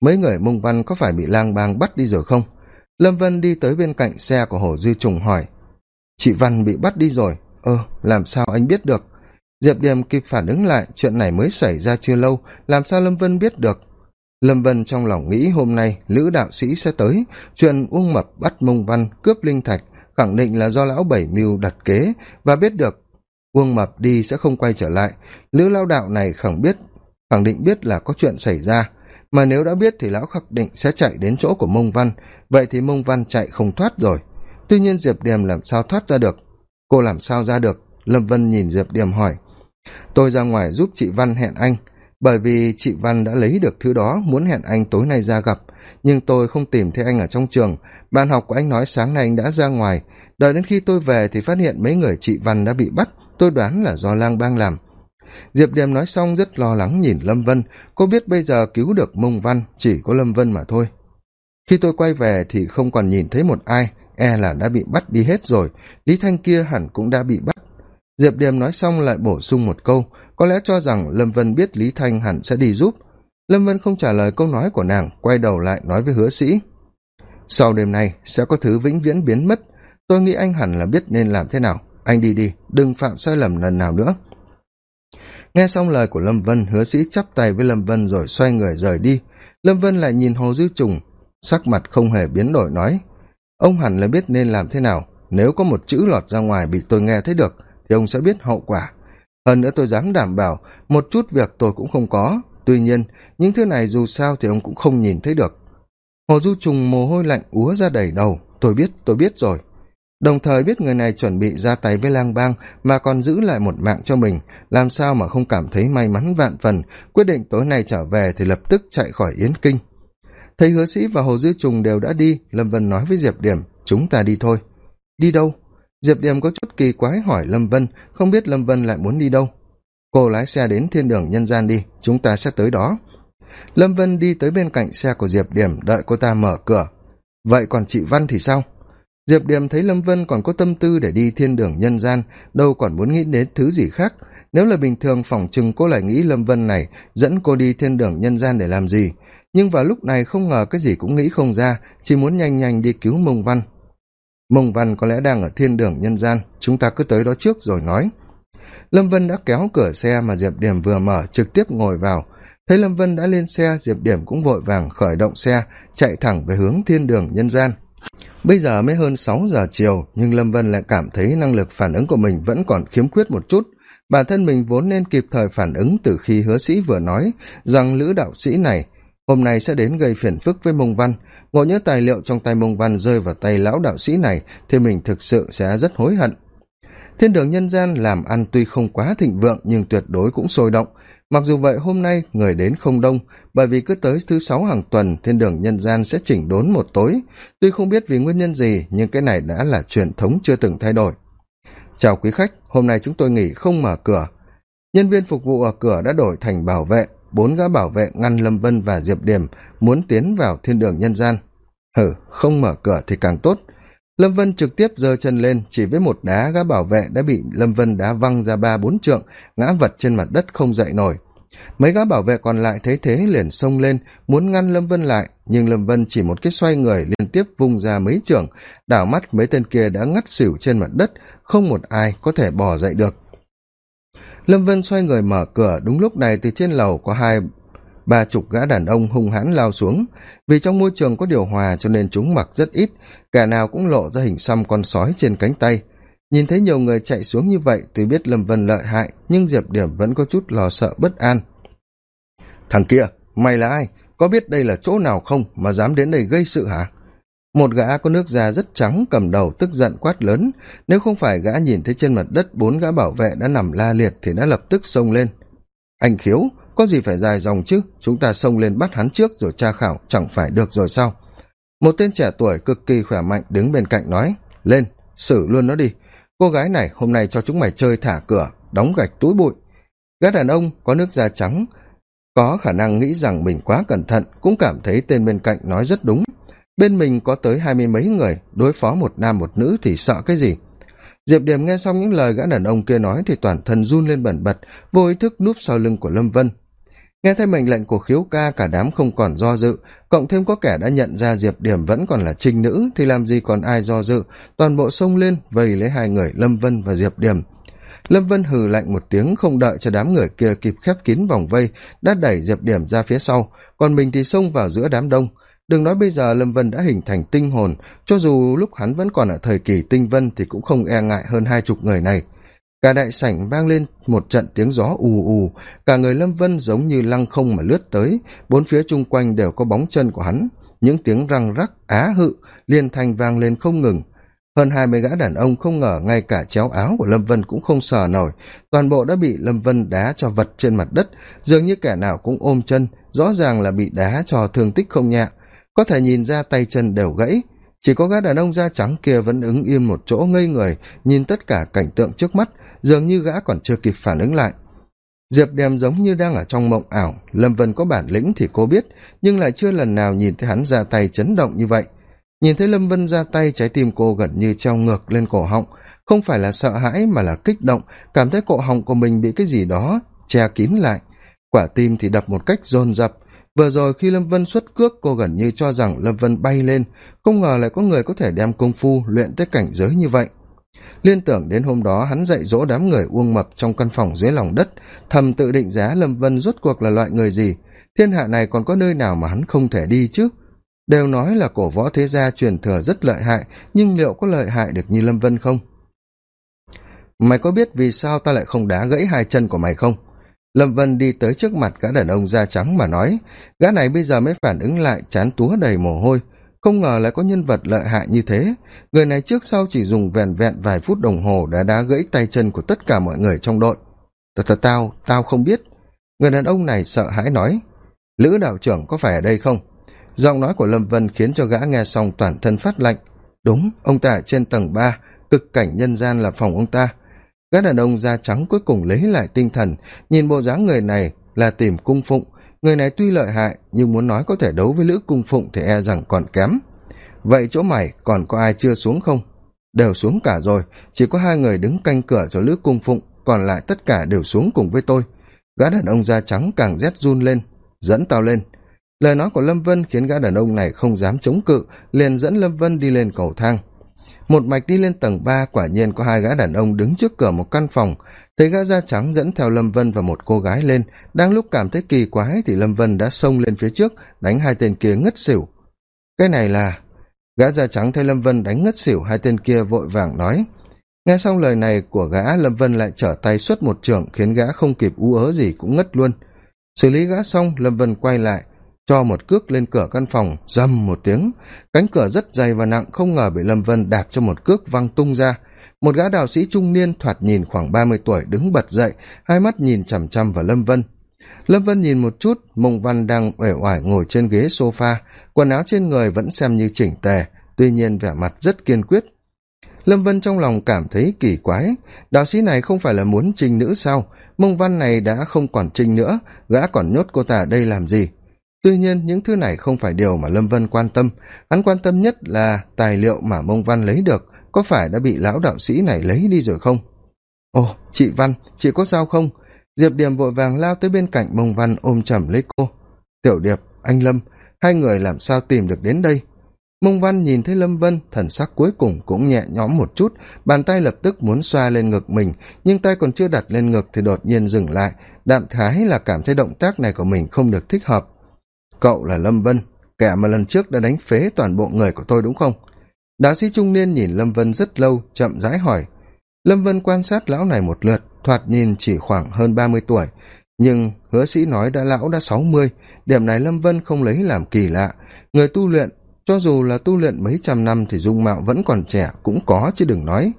Mấy người mông văn có phải bị lang bang bắt đi rồi không? Lâm vân đi tới bên cạnh xe của hồ dư trùng hỏi. Chị văn bị bắt đi rồi? Ơ, làm sao anh biết được? Diệp điềm kịp phản ứng lại, chuyện này mới xảy ra chưa lâu, làm sao lâm vân biết được? Lâm vân trong lòng nghĩ hôm nay lữ đạo sĩ sẽ tới, chuyện uông mập bắt mông văn cướp linh thạch khẳng định là do lão bảy mưu đặt kế và biết được uông mập đi sẽ không quay trở lại. Lữ lao đạo này khẳng biết, khẳng định biết là có chuyện xảy ra. Mà nếu đã biết thì lão khẳng định sẽ chạy đến chỗ của mông văn. Vậy thì mông văn chạy không thoát rồi. Tuy nhiên diệp điềm làm sao thoát ra được? Cô làm sao ra được? Lâm vân nhìn diệp điềm hỏi. Tôi ra ngoài giúp chị văn hẹn anh. Bởi vì chị văn đã lấy được thứ đó, muốn hẹn anh tối nay ra gặp. Nhưng tôi không tìm thấy anh ở trong trường. Bạn học của anh nói sáng nay anh đã ra ngoài. Đợi đến khi tôi về thì phát hiện mấy người chị văn đã bị bắt tôi đoán là do lang bang làm. Diệp điềm nói xong rất lo lắng nhìn lâm vân. Cô biết bây giờ cứu được mông văn, chỉ có lâm vân mà thôi. Khi tôi quay về thì không còn nhìn thấy một ai e là đã bị bắt đi hết rồi. Lý thanh kia hẳn cũng đã bị bắt. Diệp điềm nói xong lại bổ sung một câu, có lẽ cho rằng lâm vân biết lý thanh hẳn sẽ đi giúp. Lâm vân không trả lời câu nói của nàng, quay đầu lại nói với hứa sĩ. Sau đêm nay sẽ có thứ vĩnh viễn biến mất. Tôi nghĩ anh hẳn là biết nên làm thế nào anh đi đi, đừng phạm sai lầm lần nào nữa. Nghe xong lời của lâm vân, hứa sĩ chắp tay với lâm vân rồi xoay người rời đi. Lâm vân lại nhìn hồ dư trùng, sắc mặt không hề biến đổi, nói, ông hẳn là biết nên làm thế nào. Nếu có một chữ lọt ra ngoài bị tôi nghe thấy được, thì ông sẽ biết hậu quả. Hơn nữa tôi dám đảm bảo, một chút việc tôi cũng không có. Tuy nhiên, những thứ này dù sao thì ông cũng không nhìn thấy được. Hồ du trùng mồ hôi lạnh úa ra đầy đầu, tôi biết tôi biết rồi đồng thời biết người này chuẩn bị ra tay với lang bang mà còn giữ lại một mạng cho mình. Làm sao mà không cảm thấy may mắn vạn phần, quyết định tối nay trở về thì lập tức chạy khỏi yến kinh. Thấy hứa sĩ và hồ dư trùng đều đã đi, lâm vân nói với diệp điểm, chúng ta đi thôi. Đi đâu? Diệp điểm có chút kỳ quái hỏi lâm vân, không biết lâm vân lại muốn đi đâu. Cô lái xe đến thiên đường nhân gian đi, chúng ta sẽ tới đó. Lâm vân đi tới bên cạnh xe của diệp điểm, đợi cô ta mở cửa. Vậy còn chị văn thì sao? Diệp Điềm thấy lâm vân còn có tâm tư để đi thiên đường nhân gian, đâu còn muốn nghĩ đến thứ gì khác. Nếu là bình thường, phỏng chừng cô lại nghĩ lâm vân này dẫn cô đi thiên đường nhân gian để làm gì. Nhưng vào lúc này không ngờ cái gì cũng nghĩ không ra, chỉ muốn nhanh nhanh đi cứu mông văn. Mông văn có lẽ đang ở thiên đường nhân gian, chúng ta cứ tới đó trước rồi nói. Lâm vân đã kéo cửa xe mà diệp điểm vừa mở, trực tiếp ngồi vào. Thấy lâm vân đã lên xe, diệp điểm cũng vội vàng khởi động xe, chạy thẳng về hướng thiên đường nhân gian bây giờ mới hơn sáu giờ chiều, nhưng lâm vân lại cảm thấy năng lực phản ứng của mình vẫn còn khiếm khuyết một chút. Bản thân mình vốn nên kịp thời phản ứng từ khi hứa sĩ vừa nói rằng lữ đạo sĩ này hôm nay sẽ đến gây phiền phức với mông văn. Ngộ nhớ tài liệu trong tay mông văn rơi vào tay lão đạo sĩ này thì mình thực sự sẽ rất hối hận. Thiên đường nhân gian làm ăn tuy không quá thịnh vượng nhưng tuyệt đối cũng sôi động mặc dù vậy, hôm nay người đến không đông, bởi vì cứ tới thứ sáu hàng tuần thiên đường nhân gian sẽ chỉnh đốn một tối. Tuy không biết vì nguyên nhân gì, nhưng cái này đã là truyền thống chưa từng thay đổi. Chào quý khách, hôm nay chúng tôi nghỉ không mở cửa. Nhân viên phục vụ ở cửa đã đổi thành bảo vệ, bốn gã bảo vệ ngăn lâm vân và diệp điểm muốn tiến vào thiên đường nhân gian. Hử không mở cửa thì càng tốt lâm vân trực tiếp giơ chân lên, chỉ với một đá gã bảo vệ đã bị lâm vân đá văng ra ba bốn trượng, ngã vật trên mặt đất không dậy nổi. Mấy gã bảo vệ còn lại thấy thế liền xông lên, muốn ngăn lâm vân lại, nhưng lâm vân chỉ một cái xoay người liên tiếp vung ra mấy trưởng đảo mắt mấy tên kia đã ngất xỉu trên mặt đất, không một ai có thể bỏ dậy được. Lâm vân xoay người mở cửa, đúng lúc này từ trên lầu có hai ba chục gã đàn ông hung hãn lao xuống. Vì trong môi trường có điều hòa cho nên chúng mặc rất ít cả nào cũng lộ ra hình xăm con sói trên cánh tay. Nhìn thấy nhiều người chạy xuống như vậy tuy biết lâm vân lợi hại, nhưng diệp điểm vẫn có chút lo sợ bất an. Thằng kia, mày là ai? Có biết đây là chỗ nào không mà dám đến đây gây sự hả? Một gã có nước da rất trắng cầm đầu tức giận quát lớn. Nếu không phải gã nhìn thấy trên mặt đất bốn gã bảo vệ đã nằm la liệt thì đã lập tức xông lên. Anh khiếu có gì phải dài dòng chứ? Chúng ta xông lên bắt hắn trước rồi tra khảo, chẳng phải được rồi sao? Một tên trẻ tuổi cực kỳ khỏe mạnh đứng bên cạnh nói, lên, xử luôn nó đi. Cô gái này hôm nay cho chúng mày chơi thả cửa, đóng gạch túi bụi. Gã đàn ông có nước da trắng, có khả năng nghĩ rằng mình quá cẩn thận, cũng cảm thấy tên bên cạnh nói rất đúng. Bên mình có tới hai mươi mấy người, đối phó một nam một nữ thì sợ cái gì? Diệp điềm nghe xong những lời gã đàn ông kia nói thì toàn thân run lên bẩn bật, vô ý thức núp sau lưng của lâm vân nghe thấy mệnh lệnh của khiếu ca, cả đám không còn do dự. Cộng thêm có kẻ đã nhận ra diệp điểm vẫn còn là trinh nữ, thì làm gì còn ai do dự? Toàn bộ xông lên, vây lấy hai người lâm vân và diệp điểm. Lâm vân hừ lạnh một tiếng, không đợi cho đám người kia kịp khép kín vòng vây, đã đẩy diệp điểm ra phía sau. Còn mình thì xông vào giữa đám đông. Đừng nói bây giờ lâm vân đã hình thành tinh hồn, cho dù lúc hắn vẫn còn ở thời kỳ tinh vân thì cũng không e ngại hơn hai chục người này cả đại sảnh vang lên một trận tiếng gió ù ù. Cả người lâm vân giống như lăng không mà lướt tới. Bốn phía chung quanh đều có bóng chân của hắn. Những tiếng răng rắc, á hự liên thanh vang lên không ngừng. Hơn hai mươi gã đàn ông không ngờ ngay cả chéo áo của lâm vân cũng không sờ nổi. Toàn bộ đã bị lâm vân đá cho vật trên mặt đất. Dường như kẻ nào cũng ôm chân, rõ ràng là bị đá cho thương tích không nhẹ. Có thể nhìn ra tay chân đều gãy. Chỉ có gã đàn ông da trắng kia vẫn ứng im một chỗ ngây người, nhìn tất cả cảnh tượng trước mắt dường như gã còn chưa kịp phản ứng lại. Diệp đem giống như đang ở trong mộng ảo, lâm vân có bản lĩnh thì cô biết, nhưng lại chưa lần nào nhìn thấy hắn ra tay chấn động như vậy. Nhìn thấy lâm vân ra tay, trái tim cô gần như treo ngược lên cổ họng. Không phải là sợ hãi mà là kích động, cảm thấy cổ họng của mình bị cái gì đó che kín lại. Quả tim thì đập một cách dồn dập. Vừa rồi khi lâm vân xuất cước, cô gần như cho rằng lâm vân bay lên. Không ngờ lại có người có thể đem công phu luyện tới cảnh giới như vậy liên tưởng đến hôm đó hắn dạy dỗ đám người uông mập trong căn phòng dưới lòng đất, thầm tự định giá lâm vân rốt cuộc là loại người gì. Thiên hạ này còn có nơi nào mà hắn không thể đi chứ? Đều nói là cổ võ thế gia truyền thừa rất lợi hại, nhưng liệu có lợi hại được như lâm vân không? Mày có biết vì sao ta lại không đá gãy hai chân của mày không? Lâm vân đi tới trước mặt gã đàn ông da trắng mà nói, gã này bây giờ mới phản ứng lại, chán túa đầy mồ hôi không ngờ lại có nhân vật lợi hại như thế. Người này trước sau chỉ dùng vẻn vẹn vài phút đồng hồ đã đá gãy tay chân của tất cả mọi người trong đội. Tao tao tao không biết. Người đàn ông này sợ hãi nói, lữ đạo trưởng có phải ở đây không? Giọng nói của lâm vân khiến cho gã nghe xong toàn thân phát lạnh. Đúng, ông ta ở trên tầng ba, cực cảnh nhân gian là phòng ông ta. Gã đàn ông da trắng cuối cùng lấy lại tinh thần, nhìn bộ dáng người này là tìm cung phụng người này tuy lợi hại, nhưng muốn nói có thể đấu với lữ cung phụng thì e rằng còn kém. Vậy chỗ mày còn có ai chưa xuống không? Đều xuống cả rồi, chỉ có hai người đứng canh cửa cho lữ cung phụng, còn lại tất cả đều xuống cùng với tôi. Gã đàn ông da trắng càng rét run lên, dẫn tao lên. Lời nói của lâm vân khiến gã đàn ông này không dám chống cự, liền dẫn lâm vân đi lên cầu thang một mạch đi lên tầng ba, quả nhiên có hai gã đàn ông đứng trước cửa một căn phòng. Thấy gã da trắng dẫn theo lâm vân và một cô gái lên. Đang lúc cảm thấy kỳ quái thì lâm vân đã xông lên phía trước, đánh hai tên kia ngất xỉu. Cái này là gã da trắng thấy lâm vân đánh ngất xỉu, hai tên kia vội vàng nói. Nghe xong lời này của gã, lâm vân lại trở tay xuất một trường, khiến gã không kịp ú ớ gì cũng ngất luôn. Xử lý gã xong, lâm vân quay lại cho một cước lên cửa căn phòng, dầm một tiếng. Cánh cửa rất dày và nặng, không ngờ bị lâm vân đạp cho một cước văng tung ra. Một gã đạo sĩ trung niên thoạt nhìn khoảng ba mươi tuổi đứng bật dậy, hai mắt nhìn chằm chằm vào lâm vân. Lâm vân nhìn một chút mông văn đang uể oải ngồi trên ghế s o f a quần áo trên người vẫn xem như chỉnh tề, tuy nhiên vẻ mặt rất kiên quyết. Lâm vân trong lòng cảm thấy kỳ quái, đạo sĩ này không phải là muốn trinh nữ sao? Mông văn này đã không còn trinh nữa, gã còn nhốt cô ta ở đây làm gì? Tuy nhiên, những thứ này không phải điều mà lâm vân quan tâm. Hắn quan tâm nhất là tài liệu mà mông văn lấy được, có phải đã bị lão đạo sĩ này lấy đi rồi không? Ồ, chị văn, chị có sao không? Diệp điềm vội vàng lao tới bên cạnh mông văn ôm chầm lấy cô. Tiểu điệp, anh lâm, hai người làm sao tìm được đến đây? Mông văn nhìn thấy lâm vân, thần sắc cuối cùng cũng nhẹ nhõm một chút. Bàn tay lập tức muốn xoa lên ngực mình, nhưng tay còn chưa đặt lên ngực thì đột nhiên dừng lại. Đạm thái là cảm thấy động tác này của mình không được thích hợp cậu là lâm vân, kẻ mà lần trước đã đánh phế toàn bộ người của tôi đúng không? Đạo sĩ trung niên nhìn lâm vân rất lâu, chậm rãi hỏi. Lâm vân quan sát lão này một lượt, thoạt nhìn chỉ khoảng hơn ba mươi tuổi. Nhưng hứa sĩ nói đã lão đã sáu mươi, điểm này lâm vân không lấy làm kỳ lạ. Người tu luyện, cho dù là tu luyện mấy trăm năm thì dung mạo vẫn còn trẻ, cũng có chứ đừng nói.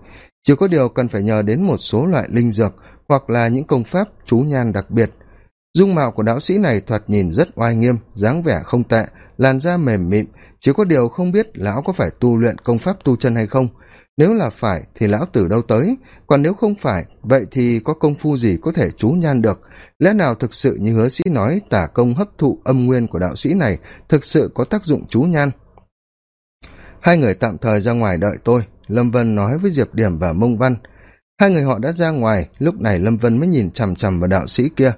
Chỉ có điều cần phải nhờ đến một số loại linh dược hoặc là những công pháp chú nhan đặc biệt dung mạo của đạo sĩ này thoạt nhìn rất oai nghiêm, dáng vẻ không tệ, làn da mềm mịn, chỉ có điều không biết lão có phải tu luyện công pháp tu chân hay không. Nếu là phải thì lão từ đâu tới, còn nếu không phải, vậy thì có công phu gì có thể chú nhan được? Lẽ nào thực sự như hứa sĩ nói, tả công hấp thụ âm nguyên của đạo sĩ này thực sự có tác dụng chú nhan? Hai người tạm thời ra ngoài đợi tôi, lâm vân nói với diệp điểm và mông văn. Hai người họ đã ra ngoài, lúc này lâm vân mới nhìn chằm chằm vào đạo sĩ kia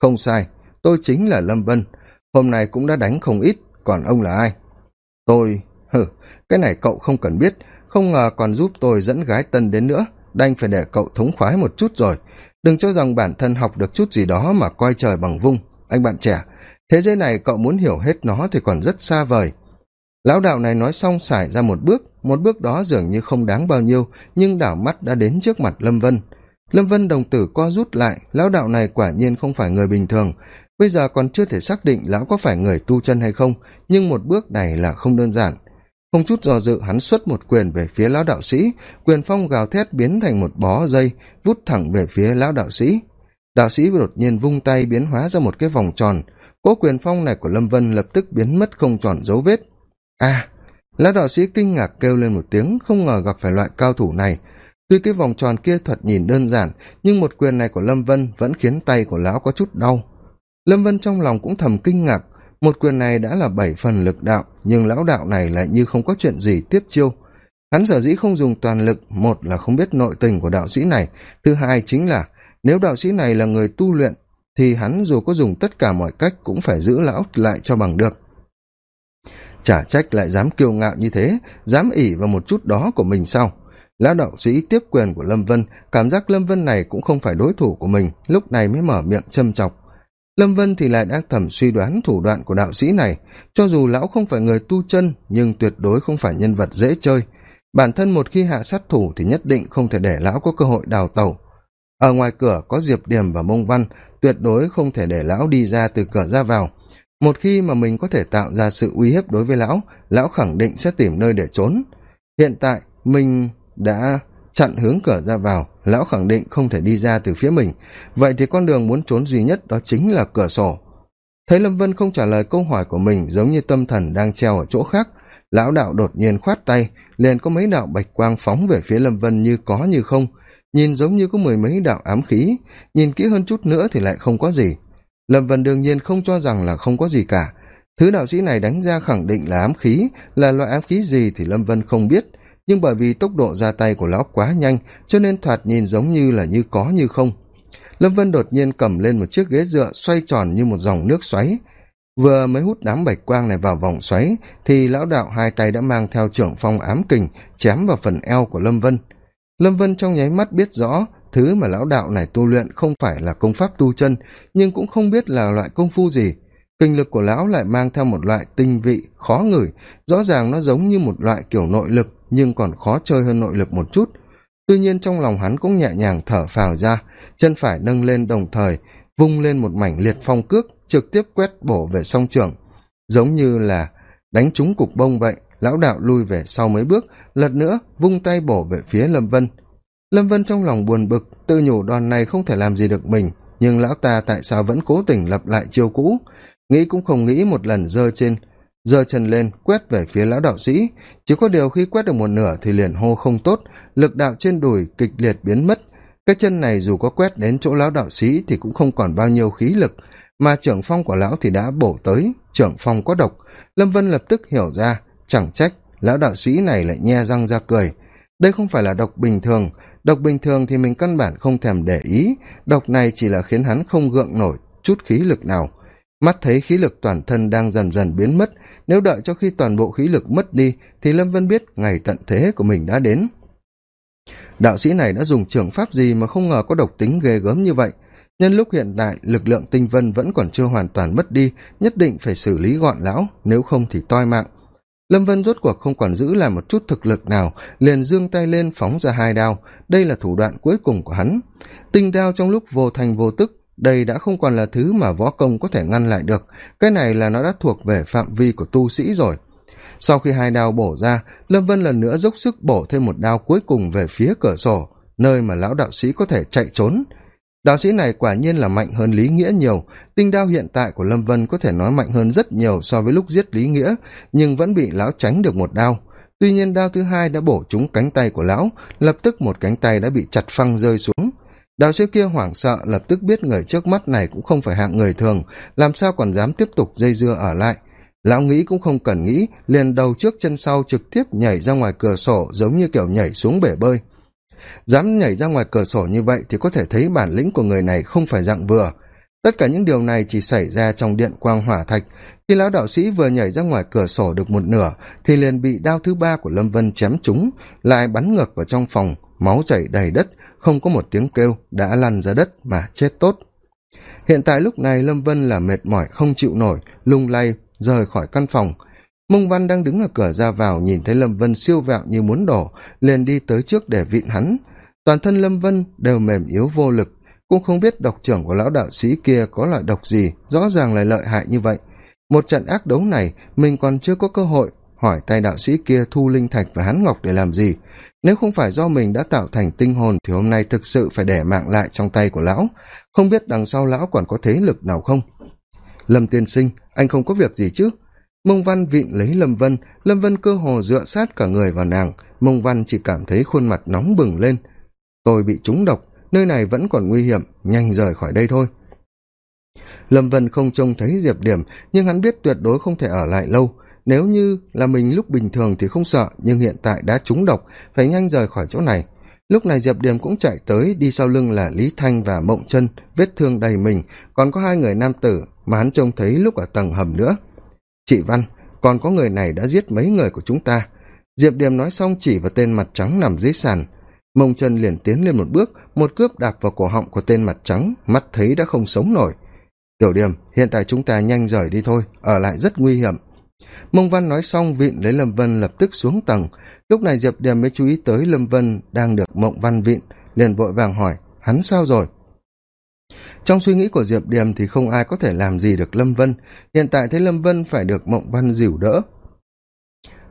không sai, tôi chính là lâm vân. Hôm nay cũng đã đánh không ít, còn ông là ai? Tôi, hừ, cái này cậu không cần biết. Không ngờ còn giúp tôi dẫn gái tân đến nữa. Đành phải để cậu thống khoái một chút rồi. Đừng cho rằng bản thân học được chút gì đó mà coi trời bằng vung. Anh bạn trẻ, thế giới này cậu muốn hiểu hết nó thì còn rất xa vời. Lão đạo này nói xong x ra một bước. Một bước đó dường như không đáng bao nhiêu, nhưng đảo mắt đã đến trước mặt lâm vân lâm vân đồng tử co rút lại, lão đạo này quả nhiên không phải người bình thường. Bây giờ còn chưa thể xác định lão có phải người tu chân hay không, nhưng một bước này là không đơn giản. Không chút do dự, hắn xuất một quyền về phía lão đạo sĩ, quyền phong gào thét biến thành một bó dây, vút thẳng về phía lão đạo sĩ. Đạo sĩ đột nhiên vung tay biến hóa ra một cái vòng tròn, cỗ quyền phong này của lâm vân lập tức biến mất không tròn dấu vết. À lão đạo sĩ kinh ngạc kêu lên một tiếng, không ngờ gặp phải loại cao thủ này tuy cái vòng tròn kia thuật nhìn đơn giản, nhưng một quyền này của lâm vân vẫn khiến tay của lão có chút đau. Lâm vân trong lòng cũng thầm kinh ngạc, một quyền này đã là bảy phần lực đạo, nhưng lão đạo này lại như không có chuyện gì tiếp chiêu. Hắn sở dĩ không dùng toàn lực, một là không biết nội tình của đạo sĩ này, thứ hai chính là nếu đạo sĩ này là người tu luyện, thì hắn dù có dùng tất cả mọi cách cũng phải giữ lão lại cho bằng được. Chả trách lại dám kiêu ngạo như thế, dám ỉ vào một chút đó của mình sau lão đạo sĩ tiếp quyền của lâm vân cảm giác lâm vân này cũng không phải đối thủ của mình, lúc này mới mở miệng châm chọc. Lâm vân thì lại đang thầm suy đoán thủ đoạn của đạo sĩ này. Cho dù lão không phải người tu chân, nhưng tuyệt đối không phải nhân vật dễ chơi. Bản thân một khi hạ sát thủ thì nhất định không thể để lão có cơ hội đào tẩu. Ở ngoài cửa có diệp điểm và mông văn, tuyệt đối không thể để lão đi ra từ cửa ra vào. Một khi mà mình có thể tạo ra sự uy hiếp đối với lão lão khẳng định sẽ tìm nơi để trốn. Hiện tại, mình đã chặn hướng cửa ra vào, lão khẳng định không thể đi ra từ phía mình. Vậy thì con đường muốn trốn duy nhất đó chính là cửa sổ. Thấy lâm vân không trả lời câu hỏi của mình, giống như tâm thần đang treo ở chỗ khác, lão đạo đột nhiên khoát tay, liền có mấy đạo bạch quang phóng về phía lâm vân như có như không. Nhìn giống như có mười mấy đạo ám khí, nhìn kỹ hơn chút nữa thì lại không có gì. Lâm vân đương nhiên không cho rằng là không có gì cả. Thứ đạo sĩ này đánh ra khẳng định là ám khí, là loại ám khí gì thì lâm vân không biết nhưng bởi vì tốc độ ra tay của lão quá nhanh, cho nên thoạt nhìn giống như là như có như không. Lâm vân đột nhiên cầm lên một chiếc ghế dựa, xoay tròn như một dòng nước xoáy. Vừa mới hút đám bạch quang này vào vòng xoáy, thì lão đạo hai tay đã mang theo trưởng phong ám kình, chém vào phần eo của lâm vân. Lâm vân trong nháy mắt biết rõ, thứ mà lão đạo này tu luyện không phải là công pháp tu chân, nhưng cũng không biết là loại công phu gì kinh lực của lão lại mang theo một loại tinh vị khó ngửi, rõ ràng nó giống như một loại kiểu nội lực, nhưng còn khó chơi hơn nội lực một chút. Tuy nhiên trong lòng hắn cũng nhẹ nhàng thở phào ra, chân phải nâng lên đồng thời, vung lên một mảnh liệt phong cước, trực tiếp quét bổ về song trường. Giống như là đánh trúng cục bông vậy, lão đạo lui về sau mấy bước, lật nữa, vung tay bổ về phía lâm vân. Lâm vân trong lòng buồn bực, tự nhủ đoàn này không thể làm gì được mình, nhưng lão ta tại sao vẫn cố tình lập lại chiêu cũ? Nghĩ cũng không nghĩ một lần giơ trên, giơ chân lên, quét về phía lão đạo sĩ. Chỉ có điều khi quét được một nửa thì liền hô không tốt, lực đạo trên đùi kịch liệt biến mất. Cái chân này dù có quét đến chỗ lão đạo sĩ thì cũng không còn bao nhiêu khí lực, mà trưởng phong của lão thì đã bổ tới, trưởng phong có độc. Lâm vân lập tức hiểu ra, chẳng trách, lão đạo sĩ này lại nhe răng ra cười. Đây không phải là độc bình thường. Độc bình thường thì mình căn bản không thèm để ý. Độc này chỉ là khiến hắn không gượng nổi chút khí lực nào mắt thấy khí lực toàn thân đang dần dần biến mất, nếu đợi cho khi toàn bộ khí lực mất đi, thì lâm vân biết ngày tận thế của mình đã đến. Đạo sĩ này đã dùng trường pháp gì mà không ngờ có độc tính ghê gớm như vậy? Nhân lúc hiện tại, lực lượng tinh vân vẫn còn chưa hoàn toàn mất đi, nhất định phải xử lý gọn lão, nếu không thì toi mạng. Lâm vân rốt cuộc không còn giữ lại một chút thực lực nào, liền giương tay lên phóng ra hai đao. Đây là thủ đoạn cuối cùng của hắn. Tinh đao trong lúc vô thành vô tức đây đã không còn là thứ mà võ công có thể ngăn lại được. Cái này là nó đã thuộc về phạm vi của tu sĩ rồi. Sau khi hai đao bổ ra, lâm vân lần nữa dốc sức bổ thêm một đao cuối cùng về phía cửa sổ, nơi mà lão đạo sĩ có thể chạy trốn. Đạo sĩ này quả nhiên là mạnh hơn lý nghĩa nhiều. Tinh đao hiện tại của lâm vân có thể nói mạnh hơn rất nhiều so với lúc giết lý nghĩa, nhưng vẫn bị lão tránh được một đao. Tuy nhiên đao thứ hai đã bổ trúng cánh tay của lão, lập tức một cánh tay đã bị chặt phăng rơi xuống đạo sư kia hoảng sợ, lập tức biết người trước mắt này cũng không phải hạng người thường, làm sao còn dám tiếp tục dây dưa ở lại. Lão nghĩ cũng không cần nghĩ, liền đầu trước chân sau trực tiếp nhảy ra ngoài cửa sổ, giống như kiểu nhảy xuống bể bơi. Dám nhảy ra ngoài cửa sổ như vậy thì có thể thấy bản lĩnh của người này không phải dạng vừa. Tất cả những điều này chỉ xảy ra trong điện quang hỏa thạch. Khi lão đạo sĩ vừa nhảy ra ngoài cửa sổ được một nửa, thì liền bị đao thứ ba của lâm vân chém trúng, lại bắn ngược vào trong phòng, máu chảy đầy đất không có một tiếng kêu, đã lăn ra đất mà chết tốt. Hiện tại lúc này lâm vân là mệt mỏi, không chịu nổi, lung lay, rời khỏi căn phòng. Mông văn đang đứng ở cửa ra vào, nhìn thấy lâm vân siêu vẹo như muốn đổ, liền đi tới trước để vịn hắn. Toàn thân lâm vân đều mềm yếu vô lực, cũng không biết độc trưởng của lão đạo sĩ kia có loại độc gì, rõ ràng là lợi hại như vậy. Một trận ác đấu này, mình còn chưa có cơ hội hỏi tay đạo sĩ kia thu linh thạch và hán ngọc để làm gì. Nếu không phải do mình đã tạo thành tinh hồn thì hôm nay thực sự phải để mạng lại trong tay của lão. Không biết đằng sau lão còn có thế lực nào không? Lâm tiên sinh, anh không có việc gì chứ? Mông văn vịn lấy lâm vân. Lâm vân cơ hồ dựa sát cả người vào nàng. Mông văn chỉ cảm thấy khuôn mặt nóng bừng lên. Tôi bị trúng độc, nơi này vẫn còn nguy hiểm, nhanh rời khỏi đây thôi. Lâm vân không trông thấy diệp điểm, nhưng hắn biết tuyệt đối không thể ở lại lâu nếu như là mình lúc bình thường thì không sợ, nhưng hiện tại đã trúng độc, phải nhanh rời khỏi chỗ này. Lúc này diệp điềm cũng chạy tới, đi sau lưng là lý thanh và mộng chân, vết thương đầy mình. Còn có hai người nam tử mà hắn trông thấy lúc ở tầng hầm nữa. Chị văn, còn có người này đã giết mấy người của chúng ta? Diệp điềm nói xong chỉ vào tên mặt trắng nằm dưới sàn. Mông chân liền tiến lên một bước, một cướp đạp vào cổ họng của tên mặt trắng, mắt thấy đã không sống nổi. Tiểu điềm, hiện tại chúng ta nhanh rời đi thôi, ở lại rất nguy hiểm mông văn nói xong, vịn lấy lâm vân lập tức xuống tầng. Lúc này diệp điềm mới chú ý tới lâm vân đang được mộng văn vịn, liền vội vàng hỏi, hắn sao rồi? Trong suy nghĩ của diệp điềm thì không ai có thể làm gì được lâm vân. Hiện tại thấy lâm vân phải được mộng văn dìu đỡ.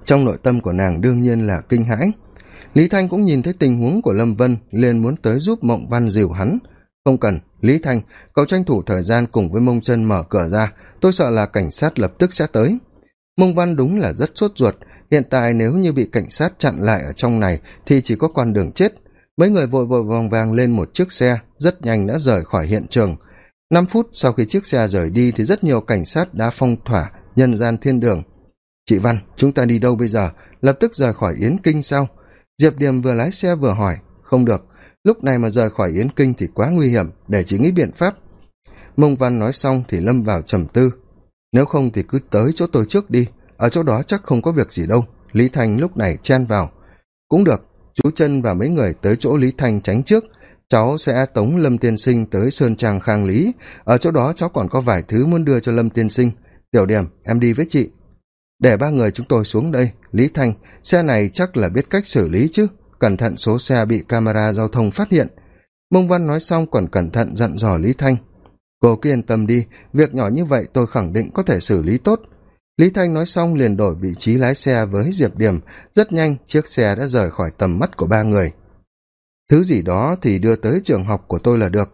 Trong nội tâm của nàng đương nhiên là kinh hãi. Lý thanh cũng nhìn thấy tình huống của lâm vân, liền muốn tới giúp mộng văn dìu hắn. Không cần, lý thanh, cậu tranh thủ thời gian cùng với mông chân mở cửa ra, tôi sợ là cảnh sát lập tức sẽ tới mông văn đúng là rất sốt ruột. Hiện tại nếu như bị cảnh sát chặn lại ở trong này thì chỉ có con đường chết. Mấy người vội vội vòng vàng lên một chiếc xe, rất nhanh đã rời khỏi hiện trường. Năm phút sau khi chiếc xe rời đi thì rất nhiều cảnh sát đã phong tỏa nhân gian thiên đường. Chị văn, chúng ta đi đâu bây giờ? Lập tức rời khỏi yến kinh sao? Diệp điềm vừa lái xe vừa hỏi. Không được. Lúc này mà rời khỏi yến kinh thì quá nguy hiểm. Để chỉ nghĩ biện pháp. Mông văn nói xong thì lâm vào trầm tư nếu không thì cứ tới chỗ tôi trước đi, ở chỗ đó chắc không có việc gì đâu. Lý thanh lúc này chen vào. Cũng được, chú chân và mấy người tới chỗ lý thanh tránh trước. Cháu sẽ tống lâm tiên sinh tới sơn trang khang lý. Ở chỗ đó cháu còn có vài thứ muốn đưa cho lâm tiên sinh. Tiểu điểm, em đi với chị. Để ba người chúng tôi xuống đây. Lý thanh, xe này chắc là biết cách xử lý chứ. Cẩn thận số xe bị camera giao thông phát hiện. Mông văn nói xong còn cẩn thận dặn dò lý thanh cô cứ yên tâm đi, việc nhỏ như vậy tôi khẳng định có thể xử lý tốt. Lý thanh nói xong liền đổi vị trí lái xe với diệp điểm. Rất nhanh, chiếc xe đã rời khỏi tầm mắt của ba người. Thứ gì đó thì đưa tới trường học của tôi là được.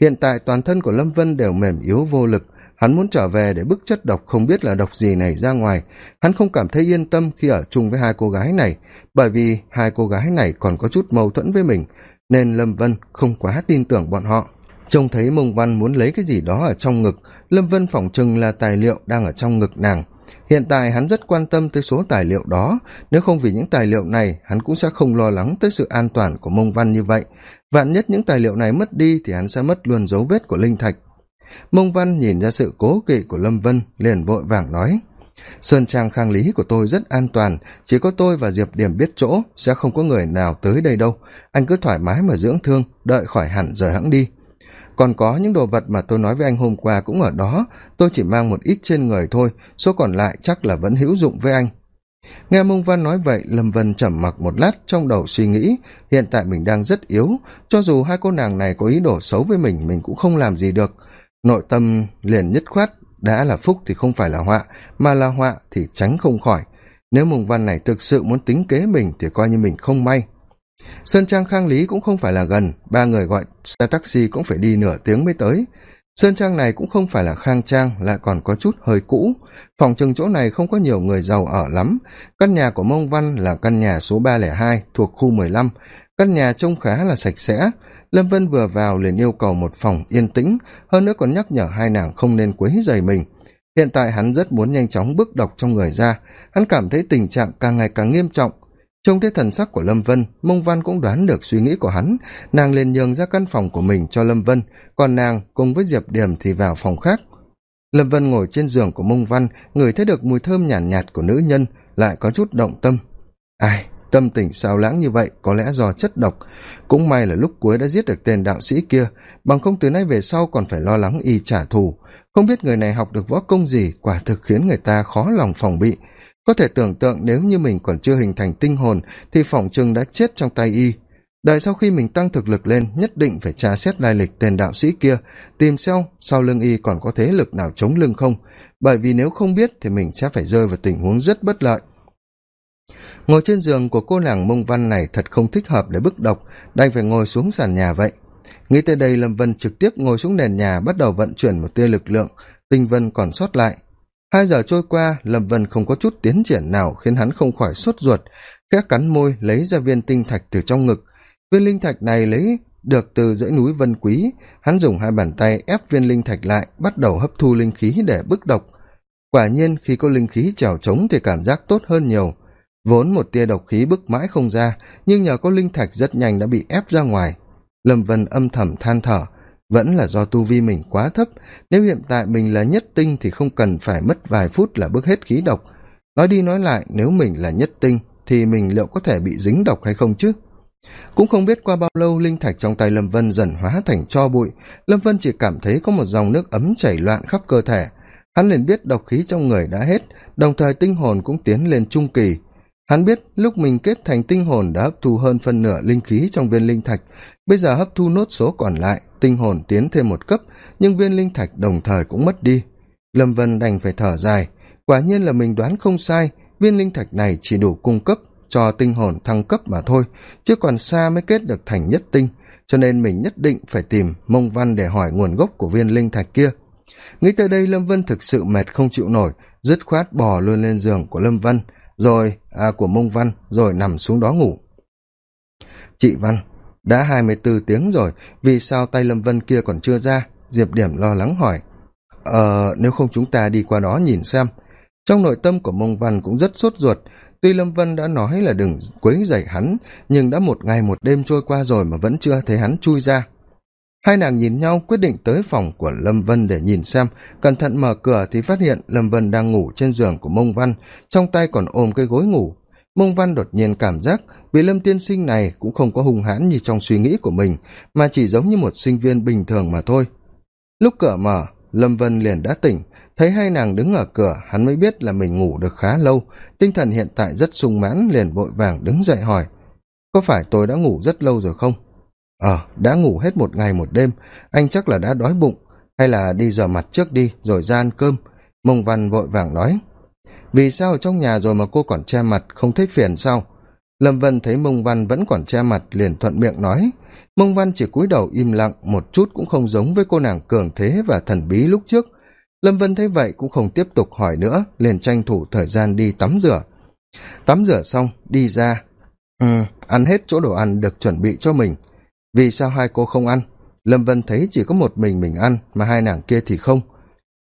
Hiện tại toàn thân của lâm vân đều mềm yếu vô lực. Hắn muốn trở về để bức chất độc không biết là độc gì này ra ngoài. Hắn không cảm thấy yên tâm khi ở chung với hai cô gái này, bởi vì hai cô gái này còn có chút mâu thuẫn với mình, nên lâm vân không quá tin tưởng bọn họ trông thấy mông văn muốn lấy cái gì đó ở trong ngực, lâm vân phỏng chừng là tài liệu đang ở trong ngực nàng. Hiện tại hắn rất quan tâm tới số tài liệu đó, nếu không vì những tài liệu này, hắn cũng sẽ không lo lắng tới sự an toàn của mông văn như vậy. Vạn nhất những tài liệu này mất đi thì hắn sẽ mất luôn dấu vết của linh thạch. Mông văn nhìn ra sự cố kỵ của lâm vân, liền vội vàng nói, sơn trang khang lý của tôi rất an toàn, chỉ có tôi và diệp điểm biết chỗ, sẽ không có người nào tới đây đâu. Anh cứ thoải mái mà dưỡng thương, đợi khỏi hẳn rồi hãng đi còn có những đồ vật mà tôi nói với anh hôm qua cũng ở đó. Tôi chỉ mang một ít trên người thôi, số còn lại chắc là vẫn hữu dụng với anh. Nghe mông văn nói vậy, lâm vân trầm mặc một lát trong đầu suy nghĩ. Hiện tại mình đang rất yếu, cho dù hai cô nàng này có ý đồ xấu với mình mình cũng không làm gì được. Nội tâm liền nhất khoát, đã là phúc thì không phải là họa, mà là họa thì tránh không khỏi. Nếu mông văn này thực sự muốn tính kế mình thì coi như mình không may sơn trang khang lý cũng không phải là gần, ba người gọi xe taxi cũng phải đi nửa tiếng mới tới. Sơn trang này cũng không phải là khang trang, lại còn có chút hơi cũ. Phòng chừng chỗ này không có nhiều người giàu ở lắm. Căn nhà của mông văn là căn nhà số ba lẻ hai, thuộc khu mười lăm. Căn nhà trông khá là sạch sẽ. Lâm vân vừa vào liền yêu cầu một phòng yên tĩnh, hơn nữa còn nhắc nhở hai nàng không nên quấy dày mình. Hiện tại hắn rất muốn nhanh chóng bước độc trong người ra. Hắn cảm thấy tình trạng càng ngày càng nghiêm trọng trông thấy thần sắc của lâm vân mông văn cũng đoán được suy nghĩ của hắn. Nàng liền nhường ra căn phòng của mình cho lâm vân còn nàng cùng với diệp điểm thì vào phòng khác. Lâm vân ngồi trên giường của mông văn ngửi thấy được mùi thơm nhàn nhạt, nhạt của nữ nhân lại có chút động tâm. Ai tâm tình sao lãng như vậy có lẽ do chất độc. Cũng may là lúc cuối đã giết được tên đạo sĩ kia bằng không từ nay về sau còn phải lo lắng y trả thù. Không biết người này học được võ công gì quả thực khiến người ta khó lòng phòng bị có thể tưởng tượng nếu như mình còn chưa hình thành tinh hồn thì phỏng chừng đã chết trong tay y. Đợi sau khi mình tăng thực lực lên, nhất định phải tra xét lai lịch tên đạo sĩ kia, tìm xem sau lưng y còn có thế lực nào chống lưng không. Bởi vì nếu không biết thì mình sẽ phải rơi vào tình huống rất bất lợi. Ngồi trên giường của cô nàng mông văn này thật không thích hợp để bức độc, đành phải ngồi xuống sàn nhà vậy. Nghĩ tới đây lâm vân trực tiếp ngồi xuống nền nhà bắt đầu vận chuyển một tia lực lượng, tinh vân còn sót lại hai giờ trôi qua, lâm vân không có chút tiến triển nào khiến hắn không khỏi sốt ruột, khẽ cắn môi, lấy ra viên tinh thạch từ trong ngực. Viên linh thạch này lấy được từ dãy núi vân quý. Hắn dùng hai bàn tay ép viên linh thạch lại, bắt đầu hấp thu linh khí để bức độc. Quả nhiên, khi có linh khí trèo trống thì cảm giác tốt hơn nhiều. Vốn một tia độc khí bức mãi không ra, nhưng nhờ có linh thạch rất nhanh đã bị ép ra ngoài. Lâm vân âm thầm than thở vẫn là do tu vi mình quá thấp, nếu hiện tại mình là nhất tinh thì không cần phải mất vài phút là bước hết khí độc. Nói đi nói lại, nếu mình là nhất tinh thì mình liệu có thể bị dính độc hay không chứ? Cũng không biết qua bao lâu, linh thạch trong tay lâm vân dần hóa thành cho bụi. Lâm vân chỉ cảm thấy có một dòng nước ấm chảy loạn khắp cơ thể. Hắn liền biết độc khí trong người đã hết, đồng thời tinh hồn cũng tiến lên trung kỳ. Hắn biết lúc mình kết thành tinh hồn đã hấp thu hơn phân nửa linh khí trong viên linh thạch, bây giờ hấp thu nốt số còn lại tinh hồn tiến thêm một cấp, nhưng viên linh thạch đồng thời cũng mất đi. Lâm vân đành phải thở dài. Quả nhiên là mình đoán không sai, viên linh thạch này chỉ đủ cung cấp cho tinh hồn thăng cấp mà thôi, chứ còn xa mới kết được thành nhất tinh, cho nên mình nhất định phải tìm mông văn để hỏi nguồn gốc của viên linh thạch kia. Nghĩ tới đây, lâm vân thực sự mệt không chịu nổi, dứt khoát bò luôn lên giường của lâm vân, rồi à của mông văn, rồi nằm xuống đó ngủ. Chị văn đã hai mươi bốn tiếng rồi, vì sao tay lâm vân kia còn chưa ra? Diệp điểm lo lắng hỏi. Ờ nếu không chúng ta đi qua đó nhìn xem. Trong nội tâm của mông văn cũng rất sốt ruột. Tuy lâm vân đã nói là đừng quấy dậy hắn, nhưng đã một ngày một đêm trôi qua rồi mà vẫn chưa thấy hắn chui ra. Hai nàng nhìn nhau quyết định tới phòng của lâm vân để nhìn xem. Cẩn thận mở cửa thì phát hiện lâm vân đang ngủ trên giường của mông văn, trong tay còn ôm cái gối ngủ mông văn đột nhiên cảm giác vì lâm tiên sinh này cũng không có hung hãn như trong suy nghĩ của mình, mà chỉ giống như một sinh viên bình thường mà thôi. Lúc cửa mở, lâm vân liền đã tỉnh, thấy hai nàng đứng ở cửa, hắn mới biết là mình ngủ được khá lâu, tinh thần hiện tại rất sung mãn liền vội vàng đứng dậy hỏi, có phải tôi đã ngủ rất lâu rồi không? Ờ đã ngủ hết một ngày một đêm, anh chắc là đã đói bụng, hay là đi rửa mặt trước đi, rồi ra ăn cơm. Mông văn vội vàng nói vì sao ở trong nhà rồi mà cô còn che mặt, không thấy phiền sao? Lâm vân thấy mông văn vẫn còn che mặt, liền thuận miệng nói. Mông văn chỉ cúi đầu im lặng, một chút cũng không giống với cô nàng cường thế và thần bí lúc trước. Lâm vân thấy vậy cũng không tiếp tục hỏi nữa, liền tranh thủ thời gian đi tắm rửa. Tắm rửa xong, đi ra. Ừ ăn hết chỗ đồ ăn được chuẩn bị cho mình. Vì sao hai cô không ăn? Lâm vân thấy chỉ có một mình mình ăn, mà hai nàng kia thì không.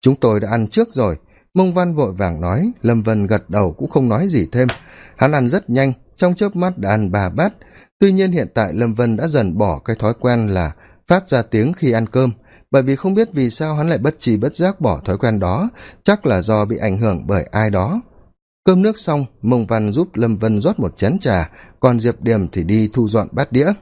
Chúng tôi đã ăn trước rồi mông văn vội vàng nói, lâm vân gật đầu cũng không nói gì thêm. Hắn ăn rất nhanh, trong chớp mắt đã ăn ba bát. Tuy nhiên hiện tại lâm vân đã dần bỏ cái thói quen là phát ra tiếng khi ăn cơm. Bởi vì không biết vì sao hắn lại bất trì bất giác bỏ thói quen đó, chắc là do bị ảnh hưởng bởi ai đó. Cơm nước xong, mông văn giúp lâm vân rót một chén trà, còn diệp điềm thì đi thu dọn bát đĩa.